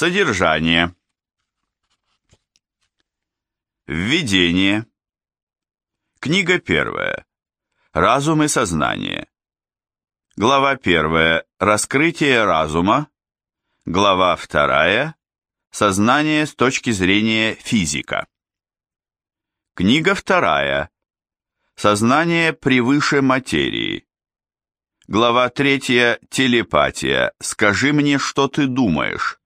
Содержание. Введение. Книга первая. Разум и сознание. Глава первая. Раскрытие разума. Глава вторая. Сознание с точки зрения физика. Книга вторая. Сознание превыше материи. Глава третья. Телепатия. Скажи мне, что ты думаешь.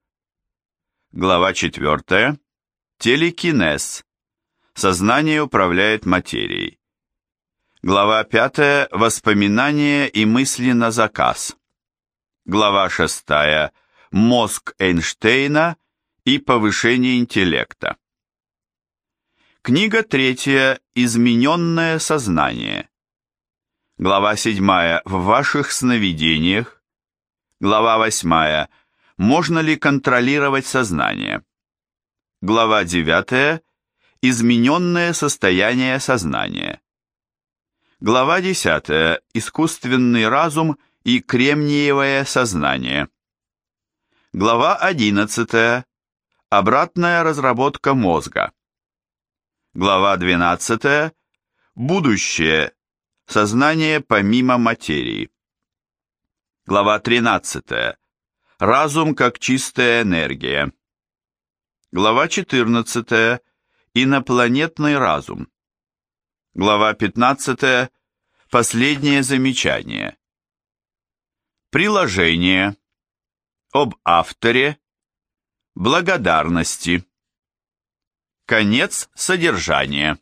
Глава четвертая. Телекинез. Сознание управляет материей. Глава пятая. Воспоминания и мысли на заказ. Глава шестая. Мозг Эйнштейна и повышение интеллекта. Книга третья. Измененное сознание. Глава седьмая. В ваших сновидениях. Глава восьмая. Можно ли контролировать сознание? Глава девятая. Измененное состояние сознания. Глава десятая. Искусственный разум и кремниевое сознание. Глава одиннадцатая. Обратная разработка мозга. Глава 12. Будущее. Сознание помимо материи. Глава 13. Разум как чистая энергия. Глава 14. Инопланетный разум. Глава 15. Последнее замечание. Приложение. Об авторе. Благодарности. Конец содержания.